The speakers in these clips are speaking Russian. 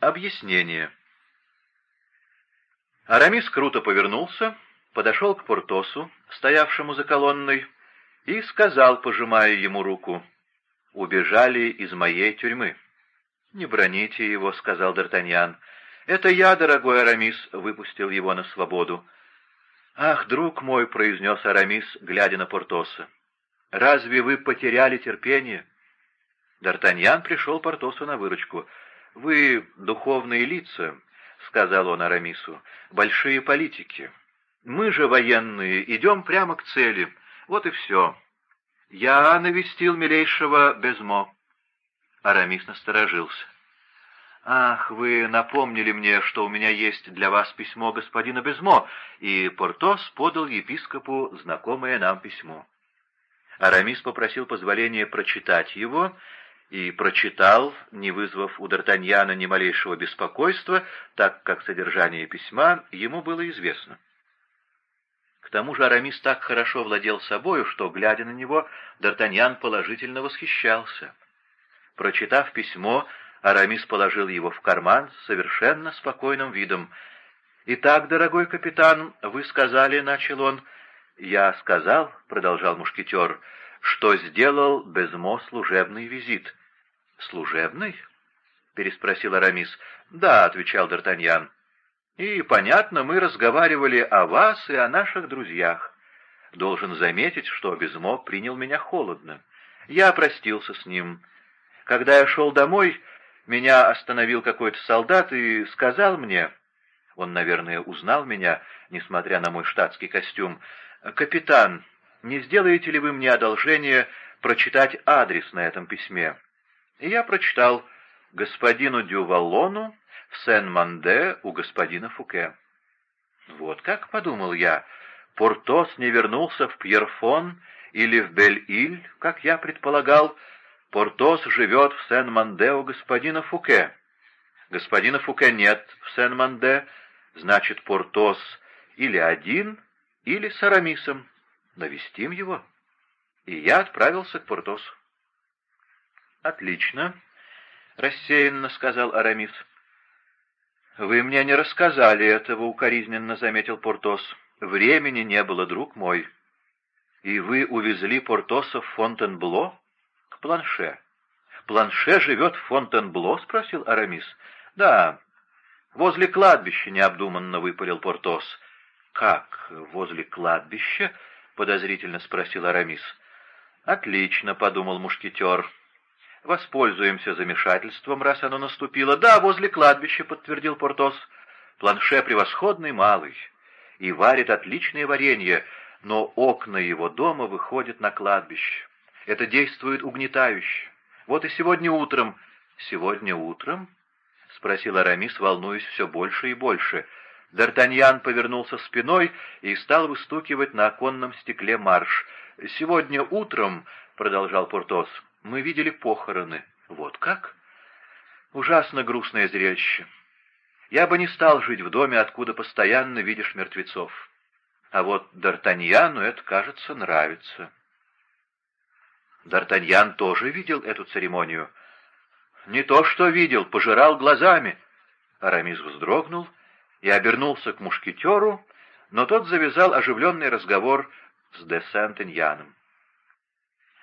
Объяснение. Арамис круто повернулся, подошел к Портосу, стоявшему за колонной, и сказал, пожимая ему руку, «Убежали из моей тюрьмы». «Не броните его», — сказал Д'Артаньян. «Это я, дорогой Арамис, выпустил его на свободу». «Ах, друг мой», — произнес Арамис, глядя на Портоса, — «разве вы потеряли терпение?» Д'Артаньян пришел Портосу на выручку. «Вы духовные лица», — сказал он Арамису, — «большие политики. Мы же, военные, идем прямо к цели. Вот и все. Я навестил милейшего Безмо». Арамис насторожился. «Ах, вы напомнили мне, что у меня есть для вас письмо господина Безмо», и Портос подал епископу знакомое нам письмо. Арамис попросил позволения прочитать его, и прочитал, не вызвав у Д'Артаньяна ни малейшего беспокойства, так как содержание письма ему было известно. К тому же Арамис так хорошо владел собою, что, глядя на него, Д'Артаньян положительно восхищался. Прочитав письмо, Арамис положил его в карман с совершенно спокойным видом. «Итак, дорогой капитан, вы сказали, — начал он, — я сказал, — продолжал мушкетер, — что сделал Безмо служебный визит. «Служебный?» — переспросил Арамис. «Да», — отвечал Д'Артаньян. «И, понятно, мы разговаривали о вас и о наших друзьях. Должен заметить, что Безмо принял меня холодно. Я простился с ним. Когда я шел домой, меня остановил какой-то солдат и сказал мне... Он, наверное, узнал меня, несмотря на мой штатский костюм. «Капитан, не сделаете ли вы мне одолжение прочитать адрес на этом письме?» И я прочитал «Господину Дювалону в Сен-Манде у господина Фуке». Вот как, подумал я, Портос не вернулся в Пьерфон или в Бель-Иль, как я предполагал, Портос живет в Сен-Манде у господина Фуке. Господина Фуке нет в Сен-Манде, значит, Портос или один, или с Арамисом. Навестим его. И я отправился к Портосу. «Отлично», — рассеянно сказал Арамис. «Вы мне не рассказали этого», — укоризненно заметил Портос. «Времени не было, друг мой. И вы увезли Портоса в Фонтенбло? К Планше. Планше живет в Фонтенбло?» — спросил Арамис. «Да, возле кладбища», — необдуманно выпалил Портос. «Как, возле кладбища?» — подозрительно спросил Арамис. «Отлично», — подумал мушкетер. Воспользуемся замешательством, раз оно наступило. Да, возле кладбища, подтвердил Портос. Планше превосходный малый и варит отличное варенье, но окна его дома выходят на кладбище. Это действует угнетающе. Вот и сегодня утром... Сегодня утром? — спросил Арамис, волнуясь все больше и больше. Д'Артаньян повернулся спиной и стал выстукивать на оконном стекле марш. «Сегодня утром», — продолжал Портос, мы видели похороны. Вот как? Ужасно грустное зрелище. Я бы не стал жить в доме, откуда постоянно видишь мертвецов. А вот Д'Артаньяну это, кажется, нравится. Д'Артаньян тоже видел эту церемонию. Не то что видел, пожирал глазами. Арамис вздрогнул и обернулся к мушкетеру, но тот завязал оживленный разговор с де Сент-Эньяном.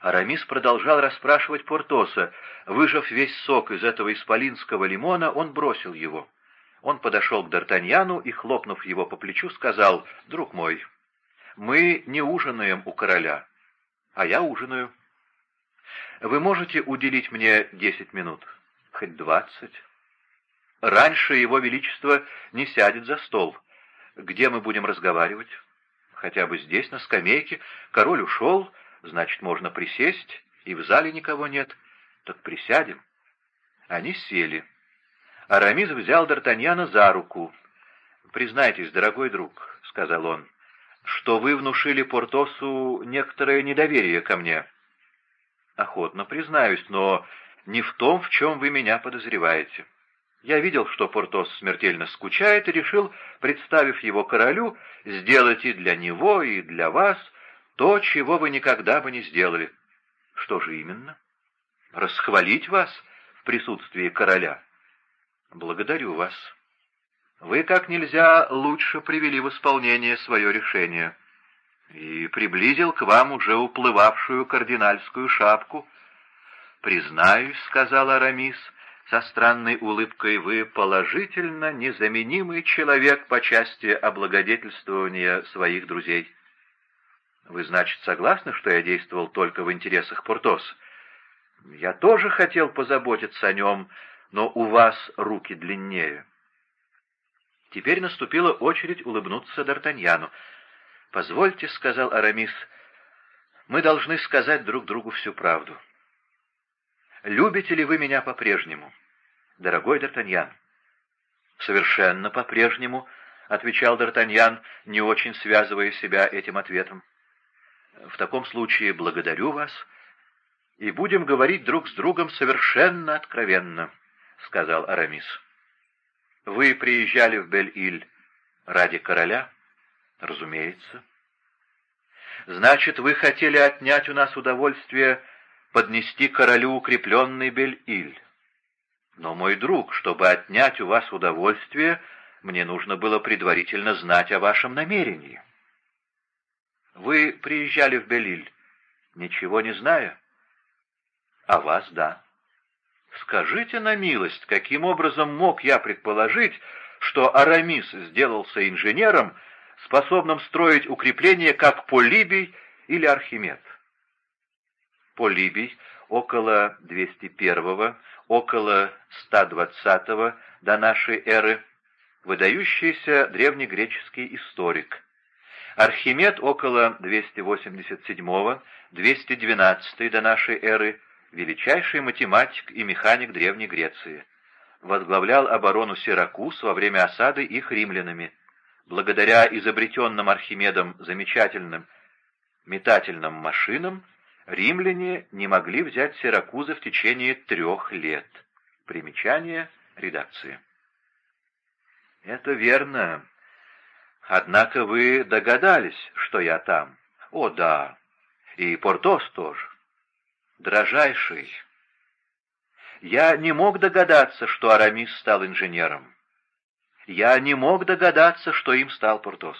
Арамис продолжал расспрашивать Портоса. Выжав весь сок из этого исполинского лимона, он бросил его. Он подошел к Д'Артаньяну и, хлопнув его по плечу, сказал, «Друг мой, мы не ужинаем у короля, а я ужинаю. Вы можете уделить мне десять минут? Хоть двадцать?» «Раньше его величество не сядет за стол. Где мы будем разговаривать?» «Хотя бы здесь, на скамейке. Король ушел, Значит, можно присесть, и в зале никого нет. Так присядем. Они сели. Арамис взял Д'Артаньяна за руку. «Признайтесь, дорогой друг», — сказал он, — «что вы внушили Портосу некоторое недоверие ко мне». «Охотно признаюсь, но не в том, в чем вы меня подозреваете. Я видел, что Портос смертельно скучает, и решил, представив его королю, сделать и для него, и для вас — то, чего вы никогда бы не сделали. Что же именно? Расхвалить вас в присутствии короля. «Благодарю вас. Вы как нельзя лучше привели в исполнение свое решение и приблизил к вам уже уплывавшую кардинальскую шапку. «Признаюсь», — сказал Арамис, со странной улыбкой, — «вы положительно незаменимый человек по части облагодетельствования своих друзей». «Вы, значит, согласны, что я действовал только в интересах Портос?» «Я тоже хотел позаботиться о нем, но у вас руки длиннее». Теперь наступила очередь улыбнуться Д'Артаньяну. «Позвольте», — сказал Арамис, — «мы должны сказать друг другу всю правду. Любите ли вы меня по-прежнему, дорогой Д'Артаньян?» «Совершенно по-прежнему», — отвечал Д'Артаньян, не очень связывая себя этим ответом. «В таком случае благодарю вас, и будем говорить друг с другом совершенно откровенно», — сказал Арамис. «Вы приезжали в Бель-Иль ради короля?» «Разумеется». «Значит, вы хотели отнять у нас удовольствие поднести королю укрепленный Бель-Иль. Но, мой друг, чтобы отнять у вас удовольствие, мне нужно было предварительно знать о вашем намерении». «Вы приезжали в Бель-Иль, ничего не зная?» «А вас — да». «Скажите на милость, каким образом мог я предположить, что Арамис сделался инженером, способным строить укрепления, как Полибий или Архимед. Полибий около 201 около 120 до нашей эры, выдающийся древнегреческий историк. Архимед около 287-212 до нашей эры, величайший математик и механик Древней Греции. Возглавлял оборону Сиракуз во время осады их римлянами благодаря изобретенным Архимедом замечательным метательным машинам, римляне не могли взять Сиракузы в течение трех лет. Примечание редакции. Это верно. Однако вы догадались, что я там. О, да. И Портос тоже. Дрожайший. Я не мог догадаться, что Арамис стал инженером я не мог догадаться, что им стал Портос.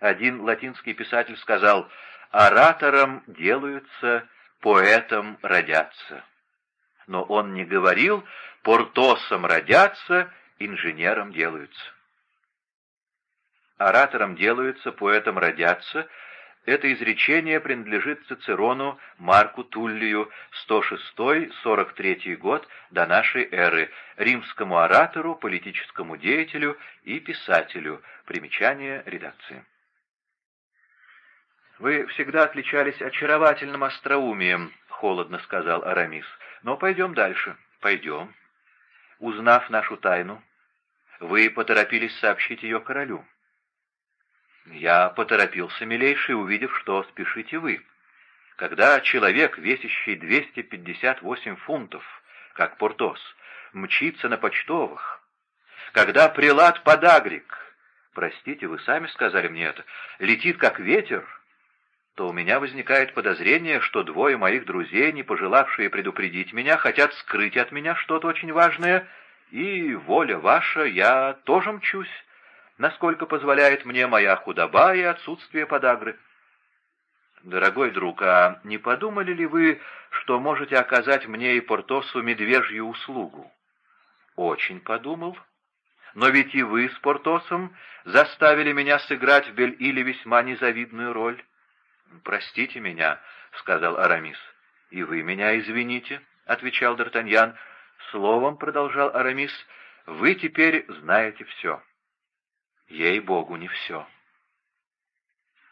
Один латинский писатель сказал «оратором делаются, поэтом родятся». Но он не говорил «портосом родятся, инженером делаются». Оратором делаются, поэтом родятся это изречение принадлежит Цицерону Марку Туллию, 106-43 год до нашей эры, римскому оратору, политическому деятелю и писателю. Примечание редакции. «Вы всегда отличались очаровательным остроумием», — холодно сказал Арамис. «Но пойдем дальше». «Пойдем». Узнав нашу тайну, вы поторопились сообщить ее королю. Я поторопился, милейший, увидев, что спешите вы. Когда человек, весящий 258 фунтов, как Портос, мчится на почтовых, когда прилад подагрик, простите, вы сами сказали мне это, летит как ветер, то у меня возникает подозрение, что двое моих друзей, не пожелавшие предупредить меня, хотят скрыть от меня что-то очень важное, и, воля ваша, я тоже мчусь насколько позволяет мне моя худоба и отсутствие подагры. Дорогой друг, а не подумали ли вы, что можете оказать мне и Портосу медвежью услугу? Очень подумал. Но ведь и вы с Портосом заставили меня сыграть в Бель-Иле весьма незавидную роль. «Простите меня», — сказал Арамис. «И вы меня извините», — отвечал Д'Артаньян. «Словом», — продолжал Арамис, — «вы теперь знаете все». Ей-богу, не все.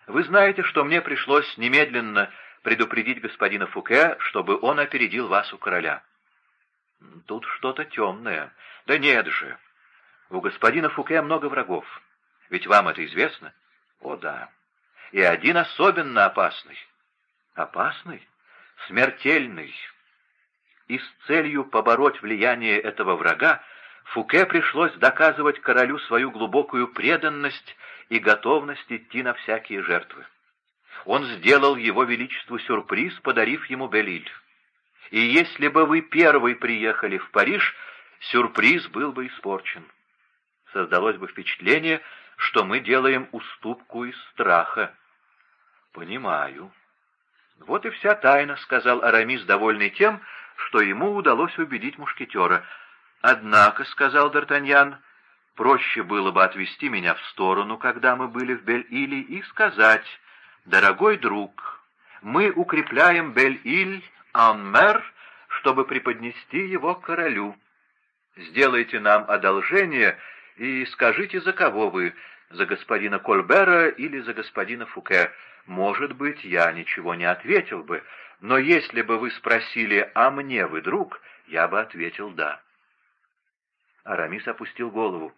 Вы знаете, что мне пришлось немедленно предупредить господина Фуке, чтобы он опередил вас у короля. Тут что-то темное. Да нет же. У господина Фуке много врагов. Ведь вам это известно? О, да. И один особенно опасный. Опасный? Смертельный. И с целью побороть влияние этого врага Фуке пришлось доказывать королю свою глубокую преданность и готовность идти на всякие жертвы. Он сделал его величеству сюрприз, подарив ему Белиль. И если бы вы первый приехали в Париж, сюрприз был бы испорчен. Создалось бы впечатление, что мы делаем уступку из страха. «Понимаю». «Вот и вся тайна», — сказал Арамис, довольный тем, что ему удалось убедить мушкетера. «Однако», — сказал Д'Артаньян, — «проще было бы отвести меня в сторону, когда мы были в Бель-Иле, и сказать, дорогой друг, мы укрепляем Бель-Иль, Анмер, чтобы преподнести его королю. Сделайте нам одолжение и скажите, за кого вы, за господина Кольбера или за господина Фуке. Может быть, я ничего не ответил бы, но если бы вы спросили, а мне вы друг, я бы ответил «да». Арамис опустил голову.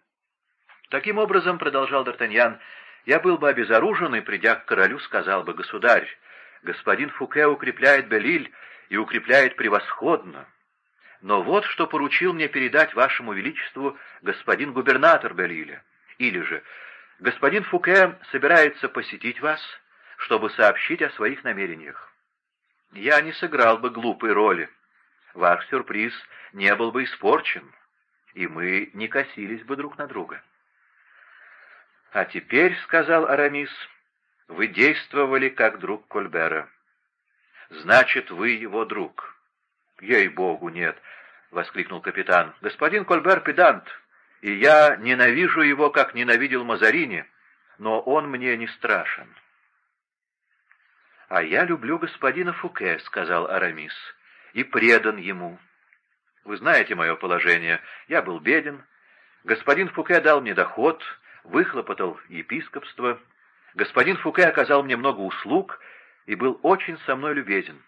Таким образом, продолжал Д'Артаньян, я был бы обезоружен и, придя к королю, сказал бы, государь, господин Фуке укрепляет Белиль и укрепляет превосходно. Но вот что поручил мне передать вашему величеству господин губернатор Белиля. Или же, господин Фуке собирается посетить вас, чтобы сообщить о своих намерениях. Я не сыграл бы глупой роли. Ваш сюрприз не был бы испорчен, и мы не косились бы друг на друга. «А теперь, — сказал Арамис, — вы действовали как друг Кольбера. Значит, вы его друг». «Ей-богу, нет!» — воскликнул капитан. «Господин Кольбер — педант, и я ненавижу его, как ненавидел Мазарини, но он мне не страшен». «А я люблю господина Фуке», — сказал Арамис, — «и предан ему. Вы знаете мое положение. Я был беден. Господин Фуке дал мне доход, выхлопотал епископство. Господин Фуке оказал мне много услуг и был очень со мной любезен.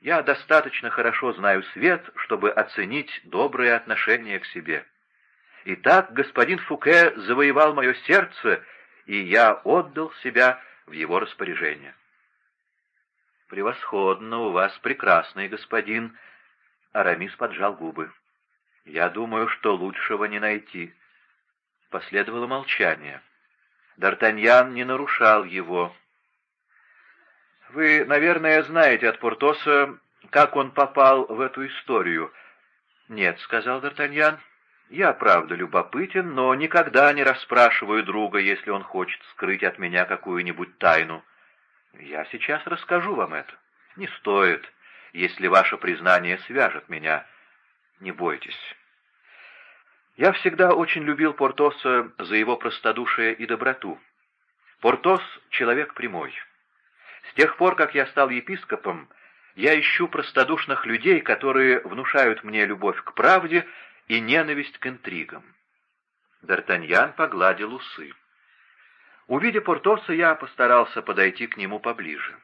Я достаточно хорошо знаю свет, чтобы оценить добрые отношения к себе. Итак, господин Фуке завоевал мое сердце, и я отдал себя в его распоряжение. «Превосходно, у вас прекрасный господин», — Арамис поджал губы. «Я думаю, что лучшего не найти». Последовало молчание. Д'Артаньян не нарушал его. «Вы, наверное, знаете от Портоса, как он попал в эту историю». «Нет», — сказал Д'Артаньян, — «я, правда, любопытен, но никогда не расспрашиваю друга, если он хочет скрыть от меня какую-нибудь тайну. Я сейчас расскажу вам это. Не стоит, если ваше признание свяжет меня. Не бойтесь». Я всегда очень любил Портоса за его простодушие и доброту. Портос — человек прямой. С тех пор, как я стал епископом, я ищу простодушных людей, которые внушают мне любовь к правде и ненависть к интригам. Д'Артаньян погладил усы. Увидя Портоса, я постарался подойти к нему поближе.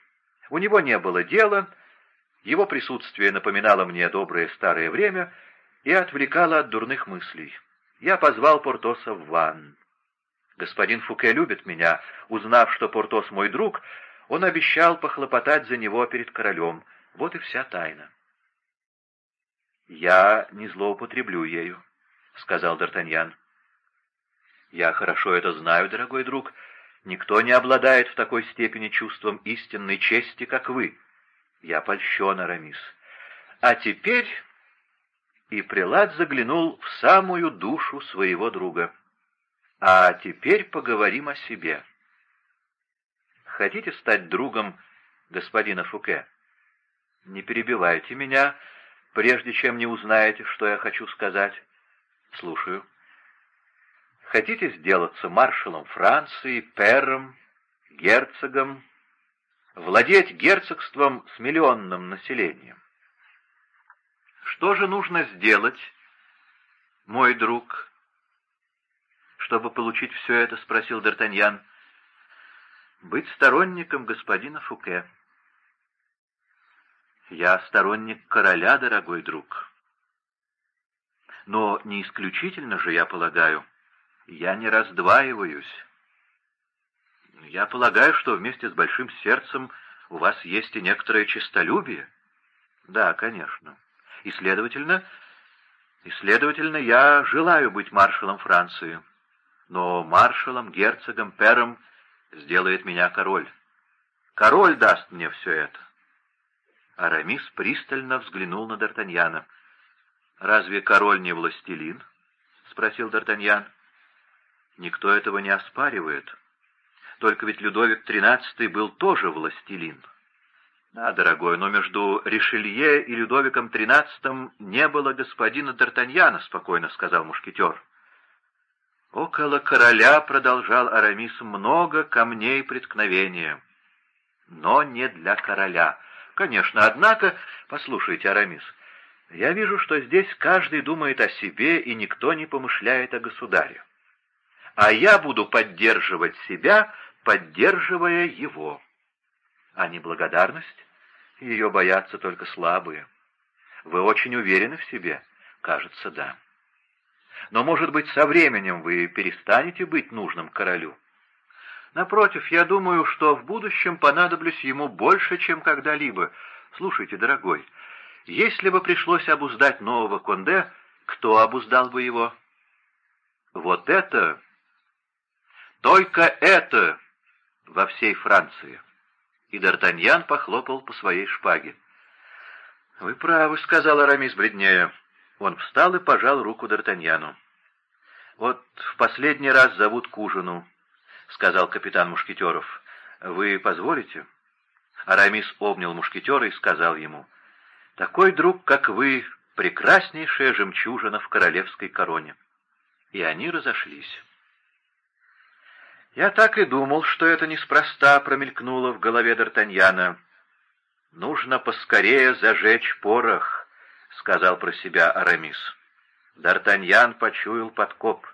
У него не было дела, его присутствие напоминало мне доброе старое время и отвлекало от дурных мыслей. Я позвал Портоса в ванн. Господин Фуке любит меня. Узнав, что Портос мой друг, он обещал похлопотать за него перед королем. Вот и вся тайна. «Я не злоупотреблю ею», — сказал Д'Артаньян. «Я хорошо это знаю, дорогой друг. Никто не обладает в такой степени чувством истинной чести, как вы. Я польщен, Арамис. А теперь...» И Прилад заглянул в самую душу своего друга. «А теперь поговорим о себе». Хотите стать другом господина Фуке? Не перебивайте меня, прежде чем не узнаете, что я хочу сказать. Слушаю. Хотите сделаться маршалом Франции, пером, герцогом, владеть герцогством с миллионным населением? Что же нужно сделать, мой друг, чтобы получить все это, спросил Д'Артаньян быть сторонником господина Фуке. Я сторонник короля, дорогой друг. Но не исключительно же, я полагаю, я не раздваиваюсь. Я полагаю, что вместе с большим сердцем у вас есть и некоторое честолюбие. Да, конечно. И, следовательно, и, следовательно, я желаю быть маршалом Франции. Но маршалом, герцогом, пером сделает меня король. Король даст мне все это. Арамис пристально взглянул на Д'Артаньяна. «Разве король не властелин?» — спросил Д'Артаньян. «Никто этого не оспаривает. Только ведь Людовик XIII был тоже властелин». «Да, дорогой, но между Ришелье и Людовиком XIII не было господина Д'Артаньяна», — спокойно сказал мушкетер. «Около короля, — продолжал Арамис, — много камней преткновения, но не для короля. Конечно, однако, послушайте, Арамис, я вижу, что здесь каждый думает о себе, и никто не помышляет о государе. А я буду поддерживать себя, поддерживая его. А неблагодарность? Ее боятся только слабые. Вы очень уверены в себе? Кажется, да. Но, может быть, со временем вы перестанете быть нужным королю? Напротив, я думаю, что в будущем понадоблюсь ему больше, чем когда-либо. Слушайте, дорогой, если бы пришлось обуздать нового Конде, кто обуздал бы его? Вот это, только это во всей Франции. И Д'Артаньян похлопал по своей шпаге. «Вы правы», — сказал Арамис бледнее. Он встал и пожал руку Д'Артаньяну. «Вот в последний раз зовут к ужину», — сказал капитан Мушкетеров. «Вы позволите?» Арамис обнял Мушкетера и сказал ему, «Такой друг, как вы, прекраснейшая жемчужина в королевской короне». И они разошлись. «Я так и думал, что это неспроста промелькнуло в голове Д'Артаньяна. Нужно поскорее зажечь порох», — сказал про себя Арамис. Д'Артаньян почуял подкоп.